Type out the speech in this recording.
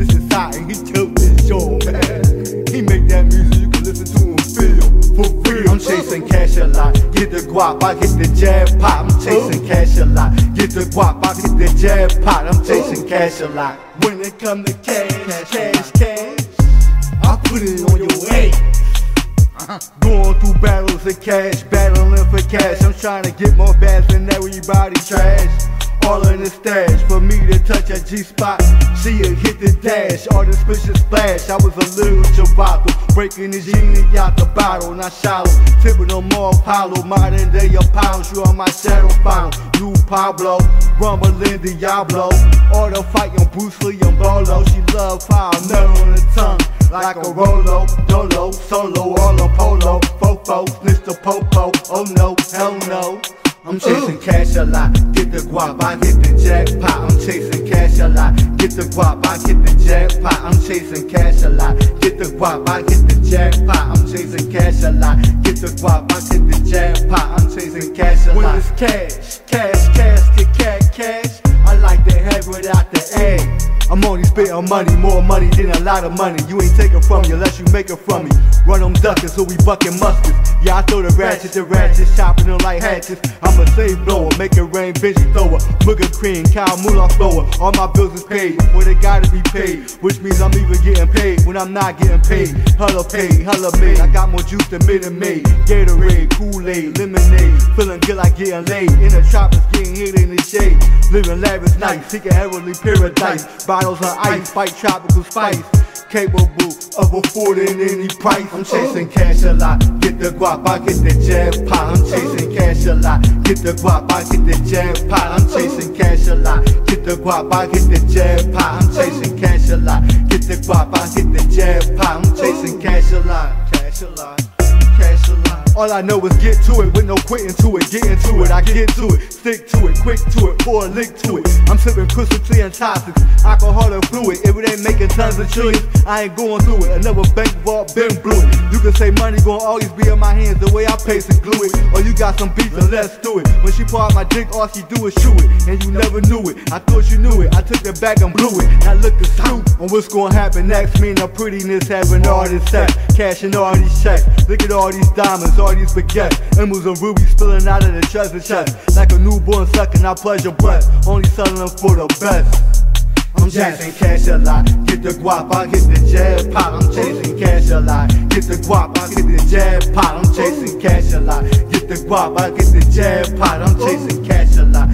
This is hot and he killed this show, man. He make that music you can listen to and feel for real. I'm chasing cash a lot, get the guap, I get the jackpot. I'm chasing cash a lot, get the guap, I get the jackpot. I'm chasing cash a lot. When it come to cash, cash, cash, I put it on your head. Uh-huh. Going through battles of cash, battling for cash. I'm trying to get more bass than everybody trash. All in the stash for me to touch a G spot. See it hit the dash, suspicious splash. I was a little Chewbacca, breaking the genie out the bottle, not shallow. Tipping on more Apollo, modern day Apollo. You on my shadow follow. New Pablo, rumbling Diablo. All the fighting Bruce Lee and Bolo. She love fire, nut on the tongue like a Rolo, Dolo, Solo, all a Polo, Fofo, Mr. Popo, oh no, hell no. I'm chasing cash a lot, get the guap, I hit the jackpot. I'm chasing cash a lot, get the guap, I hit the jackpot. I'm chasing cash a lot, get the guap, I hit the jackpot. I'm chasing cash a lot, get the guap, I hit the jackpot. I'm chasing cash a lot. When it's cash, cash, cash, get cash, cash. I like the head without the egg. I'm only spitting money, more money than a lot of money. You ain't taking from me unless you make it from me. Run them duckers, so we bucking muskets. Yeah, I throw the ratchet, the ratchets, chopping them like hatchets. I'm a safe blower, make it rain, Benji thrower, booger cream, cow moolah thrower. All my bills is paid, where they gotta be paid, which means I'm even getting paid when I'm not getting paid. Hella paid, hella made. I got more juice than Minute Maid, Gatorade, Kool-Aid, lemonade. Feeling good like getting laid in the tropics, getting hit in the shade. Living lavish nights, seeking heavenly paradise. Bottles of ice, fight tropical spice. Capable of affording any price. I'm chasing cash a lot. Get the guap, I get the jackpot. I'm chasing cash a lot. Get the guap, I get the jackpot. I'm chasing cash a lot. Get the guap, I get the jackpot. I'm chasing cash a lot. Get the guap, I get the jackpot. I'm All I know is get to it with no quitting to it. Get into it, I get to it. Stick to it, quick to it, pour a lick to it. I'm sipping crystal clear and toxics, alcohol and fluid. If it ain't making tons of trillions, I ain't going through it. Another bank vault been blew it. You can say money gon' always be in my hands the way I pace and glue it. Or you got some beats and let's do it. When she out my dick, all she do is shoot it. And you never knew it. I thought you knew it. I took it back and blew it. Now look at scoop on what's gonna happen next. Me and the prettiness having all this sex, cashing all these checks. Look at all these diamonds, all these baguettes. Emeralds and rubies spilling out of the treasure chest. Like a newborn sucking out pleasure breath. Only selling them for the best. I'm chasing cash a lot. Get the guap, I get the jackpot. I'm chasing cash a lot. Get the guap, I get the jackpot. I'm chasing cash a lot. Get the guap, I get the jackpot. I'm chasing cash a lot.